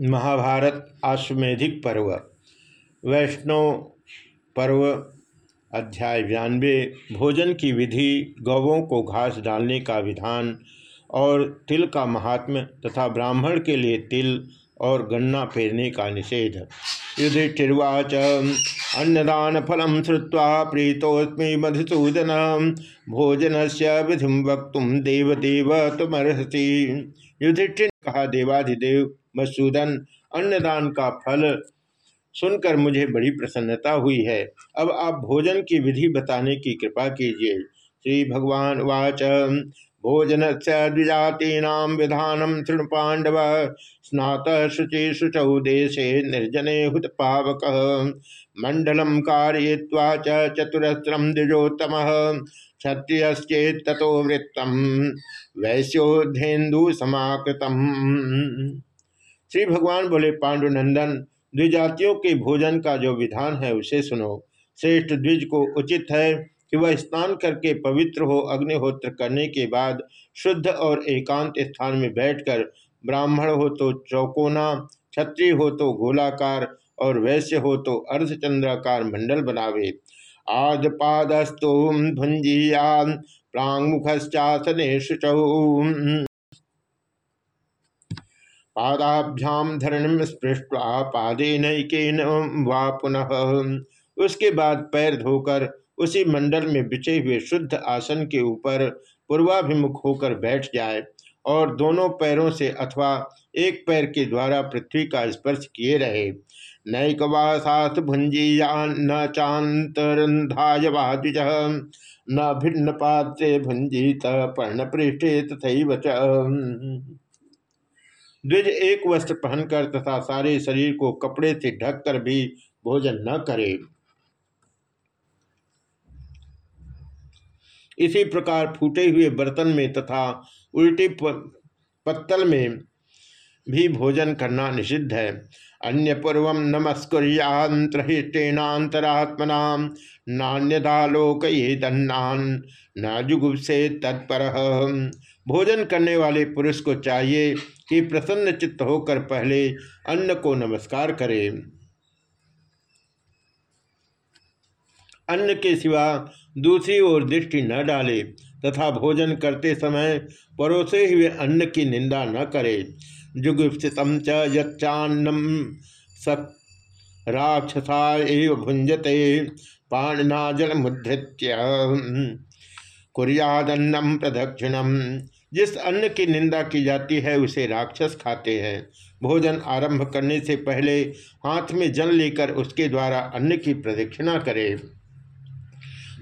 महाभारत आश्वेधिक पर्व वैष्णव पर्व अध्याय बयानवे, भोजन की विधि, गौवों को घास डालने का विधान और तिल का महात्म्य तथा ब्राह्मण के लिए तिल और गन्ना फेरने का निषेध। युधिष्ठिर्वाच, अन्नदान फलम श्रुवा प्रीतोस्मी मधुसूदन भोजन से विधि वक्त देवदेव तुमर्हसी। युधिष्ठिर कहा, देवाधिदेव मसूदन अन्नदान का फल सुनकर मुझे बड़ी प्रसन्नता हुई है। अब आप भोजन की विधि बताने की कृपा कीजिए। श्री भगवान वाच। भोजन से द्विजातीना विधानम तृण पांडव स्नात शुचि शुचौ देशे निर्जने हुत पावक। मंडलम कारय्वा चतुरस्रम द्विजोत्तम। क्षत्रियश्चेत तथो वृत्तम वैश्योधेन्दु समाकृतम श्री भगवान बोले, पांडुनंदन, द्विजातियों के भोजन का जो विधान है, उसे सुनो। श्रेष्ठ द्विज को उचित है कि वह स्नान करके पवित्र हो, अग्निहोत्र करने के बाद शुद्ध और एकांत स्थान में बैठकर ब्राह्मण हो तो चौकोना, क्षत्रिय हो तो गोलाकार और वैश्य हो तो अर्धचंद्राकार मंडल बनावे। आद पादस्तु भुंजिया प्रांग मुखश्चासने शुचौ पादाभ्याम धरणिम स्पृष्टवा पादे नैकेन वा पुनः। उसके बाद पैर धोकर उसी मंडल में बिछे हुए शुद्ध आसन के ऊपर पूर्वाभिमुख होकर बैठ जाए और दोनों पैरों से अथवा एक पैर के द्वारा पृथ्वी का स्पर्श किए रहे। नैकवासात भुंजीया न चातरंधाय द्विज न भिन्न पात्रे भुंजीत पर्ण पृष्ठे तथा द्विज एक वस्त्र पहनकर तथा सारे शरीर को कपड़े से ढककर भी भोजन न करे। इसी प्रकार फूटे हुए बर्तन में तथा उल्टी पत्तल में भी भोजन करना निषिद्ध है। अन्य पूर्व नमस्कुरियांतरात्मना नान्यदालोक ये दन्नान न जुगुप्से तत्पर। भोजन करने वाले पुरुष को चाहिए कि प्रसन्न चित्त होकर पहले अन्न को नमस्कार करे। अन्न के सिवा दूसरी ओर दृष्टि न डाले तथा भोजन करते समय परोसे हुए अन्न की निंदा न करे। जुगुप्सित चान्नम सक राक्षसा एव भुंजते पाणनाजल मुद्रित्य कुरियादन्नम प्रदक्षिणम जिस अन्न की निंदा की जाती है, उसे राक्षस खाते हैं। भोजन आरंभ करने से पहले हाथ में जल लेकर उसके द्वारा अन्न की प्रदक्षिणा करे।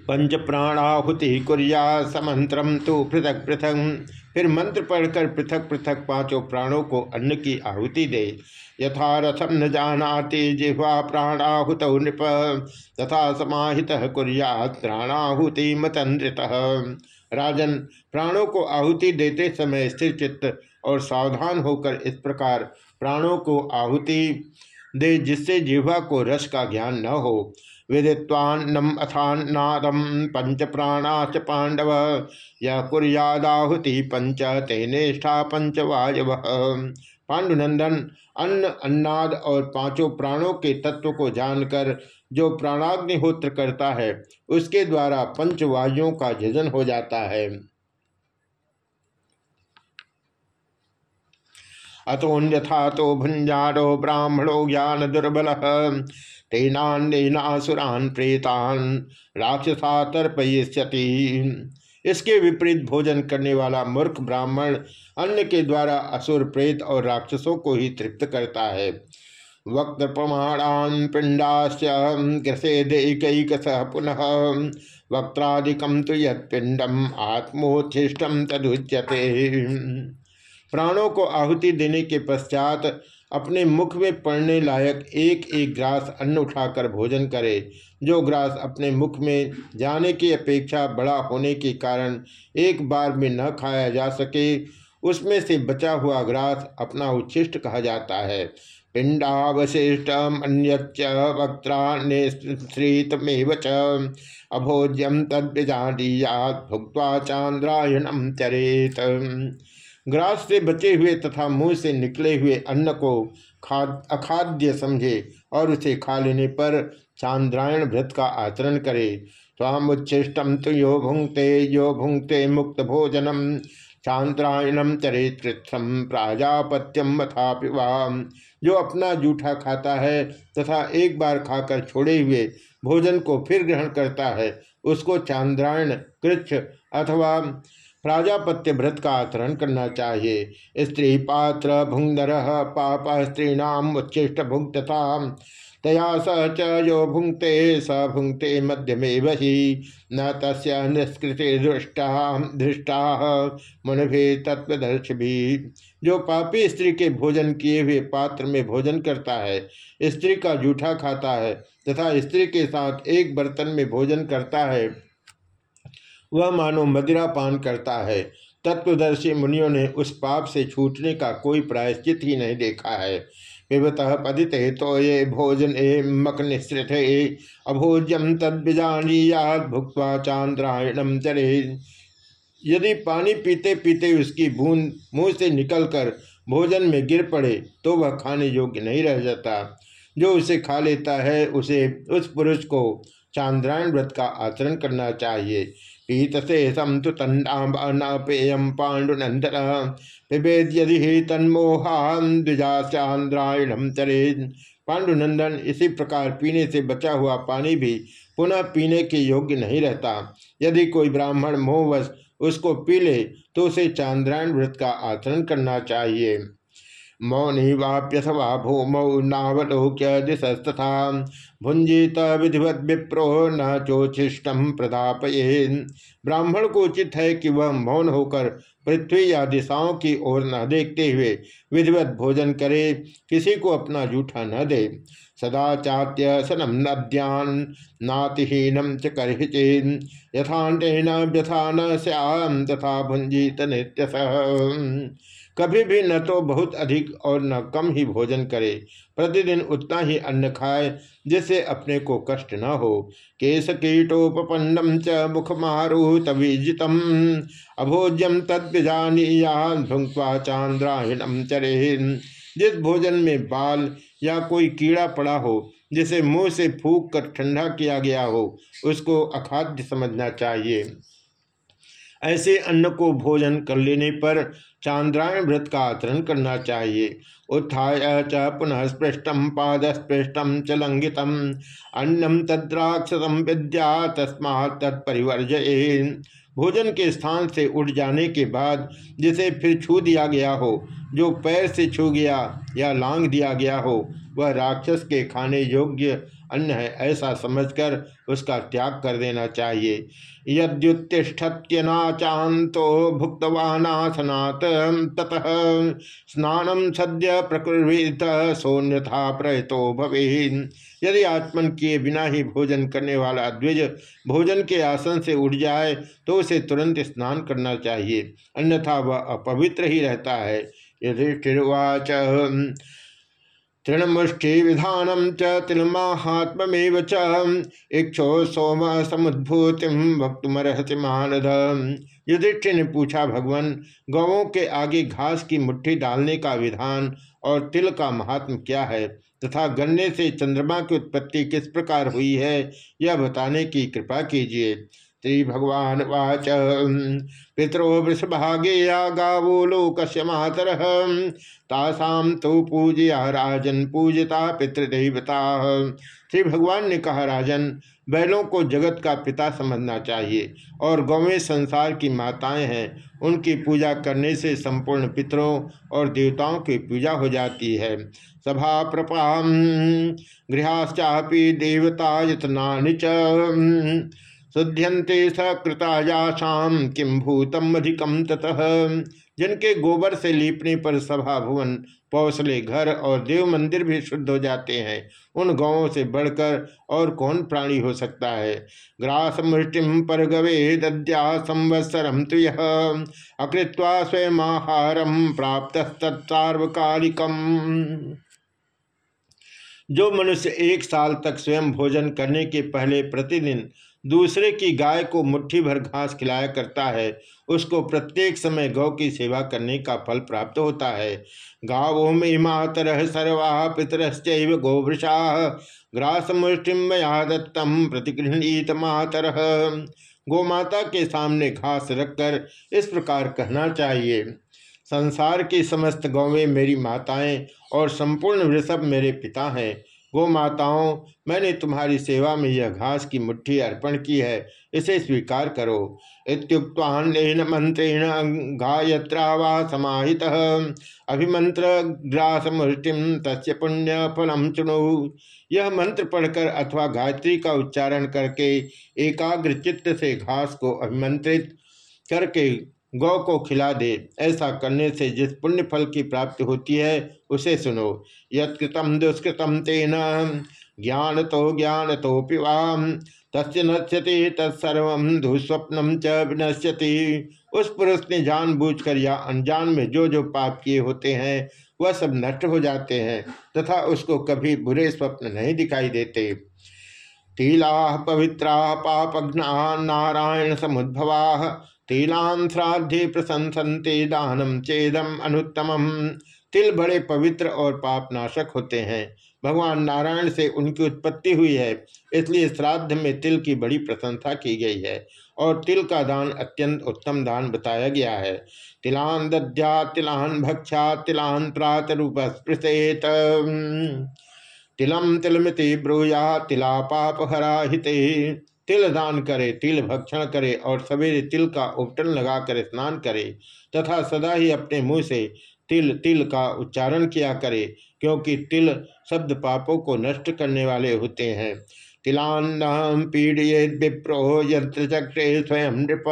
पंच प्राणाहुति कुरिया समंत्रम तो पृथक पृथक। फिर मंत्र पढ़कर पृथक पृथक पाँचों प्राणों को अन्न की आहुति दे। यथा रथम न जानाति जिह्वा प्राणाहुत नृप। तथा समाहित कुरिया प्राणाहुति मतंद्रित राजन प्राणों को आहुति देते समय स्थिर चित्त और सावधान होकर इस प्रकार प्राणों को आहुति दे, जिससे जीवा को रस का ज्ञान न हो। विदिवान्नम अथान्नादम पंच प्राणाच पांडव। यह कुरियादाहुति पंच तेनेष्ठा पंच वायव। पांडुनंदन, अन्न, अन्नाद और पाँचों प्राणों के तत्व को जानकर जो प्राणाग्निहोत्र करता है, उसके द्वारा पंचवायुओं का जजन हो जाता है। अतोन्यथा तो भुंजारो ब्राह्मणो ज्ञान दुर्बल तेनान्नासुरान प्रेतान राक्षसा तर्पयति इसके विपरीत भोजन करने वाला मूर्ख ब्राह्मण अन्न के द्वारा असुर प्रेत और राक्षसों को ही तृप्त करता है। वक्त प्रमाणान पिंडाश्च पुनः वक्त्रादिकम तो यिंडम आत्मोच्छिष्टम तदुच्यते। प्राणों को आहुति देने के पश्चात अपने मुख में पड़ने लायक एक एक ग्रास अन्न उठाकर भोजन करे। जो ग्रास अपने मुख में जाने की अपेक्षा बड़ा होने के कारण एक बार में न खाया जा सके, उसमें से बचा हुआ ग्रास अपना उच्छिष्ट कहा जाता है। पिंडावशिष्टम अन्यच वक्त्रान्यश्रीतमेव च। अभोज्यम तद्विजाडीयात भुक्वा चांद्रायणम चरेत। ग्रास से बचे हुए तथा मुँह से निकले हुए अन्न को खाद, अखाद्य समझे और उसे खा लेने पर चांद्रायण व्रत का आचरण करे। स्वामुच्छिष्टम तो यो भुंगते यो भुंगते मुक्त भोजनम चांद्रायणम चरे चरित्रम प्राजापत्यम मथा जो अपना जूठा खाता है तथा एक बार खाकर छोड़े हुए भोजन को फिर ग्रहण करता है, उसको चांद्रायण, कृच्छ अथवा प्राजापत्य व्रत का आचरण करना चाहिए। स्त्री पात्र भुंगधर पाप स्त्रीणाम उच्छिष्ट भुंगतता तया स च यो भुंगते स भुंगते मध्यमेव ही। न तस् निष्कृति दृष्टा धृष्टा मुनि तत्वदर्श भी जो पापी स्त्री के भोजन किए हुए पात्र में भोजन करता है, स्त्री का जूठा खाता है, तथा स्त्री के साथ एक बर्तन में भोजन करता है। वह मानो मदिरा पान करता है। तत्वदर्शी मुनियों ने उस पाप से छूटने का कोई प्रायश्चित ही नहीं देखा है। पिबत पदित तो ये भोजन ए मक निश्रित ए अभोज्यम तद्जानीयाद भुक्वा चांद्रायणम चरे यदि पानी पीते पीते उसकी बूंद मुँह से निकलकर भोजन में गिर पड़े तो वह खाने योग्य नहीं रह जाता। जो उसे खा लेता है, उसे उस पुरुष को चांद्रायण व्रत का आचरण करना चाहिए। पीत से समतु तन्नापेयम पाण्डुनंदन पिबेद यदि ही तन्मोहान द्विजाचांद्रायणम चरे। पांडुनंदन इसी प्रकार पीने से बचा हुआ पानी भी पुनः पीने के योग्य नहीं रहता। यदि कोई ब्राह्मण मोहवश उसको पी ले तो उसे चांद्रायण व्रत का आचरण करना चाहिए। मौनी वाप्यथवा भूमौ नावलोक्य दिशस्तथा भुंजित विधिवत विप्रो न चोचिष्टम प्रदापये। ब्राह्मण को उचित है कि वह मौन होकर पृथ्वी या दिशाओं की ओर न देखते हुए विधिवत भोजन करे, किसी को अपना जूठा न दे। सदा चात्य सनम नद्यान नातिहीनम च व्यथा न श्याम तथा भुंजित नित्य कभी भी न तो बहुत अधिक और न कम ही भोजन करे। प्रतिदिन उतना ही अन्न खाए, जिससे अपने को कष्ट न हो। केश कीटोपन्नम च मुख मारूत विजितम। अभोज्यम तद्जानीया भुंक्वा चांद्राहिणम चरे जिस भोजन में बाल या कोई कीड़ा पड़ा हो, जिसे मुँह से फूक कर ठंडा किया गया हो, उसको अखाद्य समझना चाहिए। ऐसे अन्न को भोजन कर लेने पर चांद्रायण व्रत का आचरण करना चाहिए। उत्थाय च पुनः स्पृष्टम पाद स्पृष्टम च लंघित अन्नम तद्राक्षसम विद्या तस्मा तत्परिवर्ज भोजन के स्थान से उठ जाने के बाद जिसे फिर छू दिया गया हो, जो पैर से छू गया या लांग दिया गया हो, वह राक्षस के खाने योग्य अन्न है, ऐसा समझकर उसका त्याग कर देना चाहिए। यद्युत्तिष्ठत्यनाचातो भुक्तवानासनात्। ततः स्नानम सद्य प्रकृत सोन्यथा प्रहतो भवे यदि आत्मन किए बिना ही भोजन करने वाला द्विज भोजन के आसन से उठ जाए तो उसे तुरंत स्नान करना चाहिए। अन्यथा वह अपवित्र ही रहता है। युधिष्ठिर्वाच तृणमुष्टि विधानम च तिलमाहात्मेव च। इक्षो सोम समुद्भूति भक्तुमर्हति मानद युधिष्ठिर ने पूछा, भगवान गौों के आगे घास की मुट्ठी डालने का विधान और तिल का महात्म क्या है? तथा गन्ने से चंद्रमा की उत्पत्ति किस प्रकार हुई है? यह बताने की कृपा कीजिए। श्री भगवान वाच। पितरो वृषभागेया गावो लोकस्य मातर। तासाम तो पूजया राजन, पूजता पितृदेवता। श्री भगवान ने कहा, राजन, बैलों को जगत का पिता समझना चाहिए और गौवें संसार की माताएँ हैं, उनकी पूजा करने से संपूर्ण पितरों और देवताओं की पूजा हो जाती है। सभा प्रपाम गृहश्चापी देवता यतना शुद्ध्यंते सकृतायासाम किम भूतम अधिकम ततः। जिनके गोबर से लीपने पर सभा भुवन, पौसले घर और देव मंदिर भी शुद्ध हो जाते हैं। उन गाँवों से बढ़कर और कौन प्राणी हो सकता है? ग्रास मुष्टिम पर गवे दद्या संवत्सरम तो यह अकृत्वा स्वयं आहारम प्राप्त तत्सार्वकालिकम जो मनुष्य एक साल तक स्वयं भोजन करने के पहले प्रतिदिन दूसरे की गाय को मुट्ठी भर घास खिलाया करता है। उसको प्रत्येक समय गौ की सेवा करने का फल प्राप्त होता है। गावो में मातर सर्वा पितरश्च गोवृषा। ग्रास मुष्टिम मया दत्तम प्रतिगृहणीत मातर। गोमाता के सामने घास रखकर इस प्रकार कहना चाहिए, संसार की समस्त गौवें मेरी माताएँ और संपूर्ण वृषभ मेरे पिता हैं। गो माताओं, मैंने तुम्हारी सेवा में यह घास की मुट्ठी अर्पण की है, इसे स्वीकार करो। इतुक्तान्यन मंत्रेण गायत्रा वा समाहित। अभिमंत्र ग्रास मुष्टिम तस् पुण्य फलम चुनो। यह मंत्र पढ़कर अथवा गायत्री का उच्चारण करके एकाग्र चित्त से घास को अभिमंत्रित करके गौ को खिला दे। ऐसा करने से जिस पुण्य फल की प्राप्ति होती है, उसे सुनो। यत्कृतम दुष्कृतम तेन। ज्ञान तो ज्ञान तो पिवाम तस्य नश्यति, तत्सर्व दुस्वप्नम च विनश्यति। उस पुरुष ने जान बूझकर या अनजान में जो जो पाप किए होते हैं, वह सब नष्ट हो जाते हैं, तथा उसको कभी बुरे स्वप्न नहीं दिखाई देते। तीला पवित्रा पापघ्ना नारायण समुद्भवा। तिलान श्राद्धे प्रशंसनते दानम चेदम अनुत्तम। तिल बड़े पवित्र और पापनाशक होते हैं। भगवान नारायण से उनकी उत्पत्ति हुई है, इसलिए श्राद्ध में तिल की बड़ी प्रशंसा की गई है और तिल का दान अत्यंत उत्तम दान बताया गया है। तिलान दध्या तिलान भक्षा तिलान प्रात रूप स्पृशेत तिलम तिलमिति ब्रूया, तिला पाप हरा हिते तिल दान करे, तिल भक्षण करे और सवेरे तिल का उपटन लगाकर स्नान करे तथा सदा ही अपने मुँह से तिल तिल का उच्चारण किया करे, क्योंकि तिल शब्द पापों को नष्ट करने वाले होते हैं। तिलान्न पीड़िए विप्रो यंत्र चक्रे स्वयं नृप।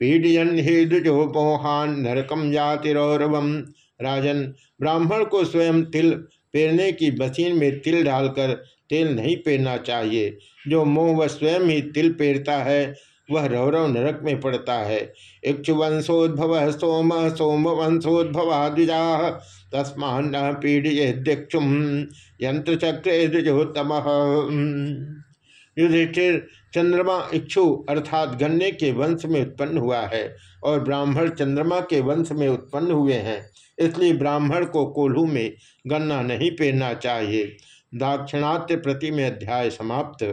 पीड़ियन हे दुजो मोहान नरकम जातिरौरवम राजन ब्राह्मण को स्वयं तिल पेरने की मशीन में तिल डालकर तेल नहीं पेरना चाहिए। जो मोह व स्वयं ही तिल पेरता है, वह रौरव नरक में पड़ता है। इक्षुवंशोद्भव सोम सोम वंशोद्भवा द्विजा तस्मा न पीड़िए दीक्षुम यंत्र चक्र द्विजोत्तम। युधिष्ठिर चंद्रमा इक्षु अर्थात गन्ने के वंश में उत्पन्न हुआ है और ब्राह्मण चंद्रमा के वंश में उत्पन्न हुए हैं। इसलिए ब्राह्मण को कोल्हू में गन्ना नहीं पेरना चाहिए। दाक्षिणात्य प्रति में अध्याय समाप्त।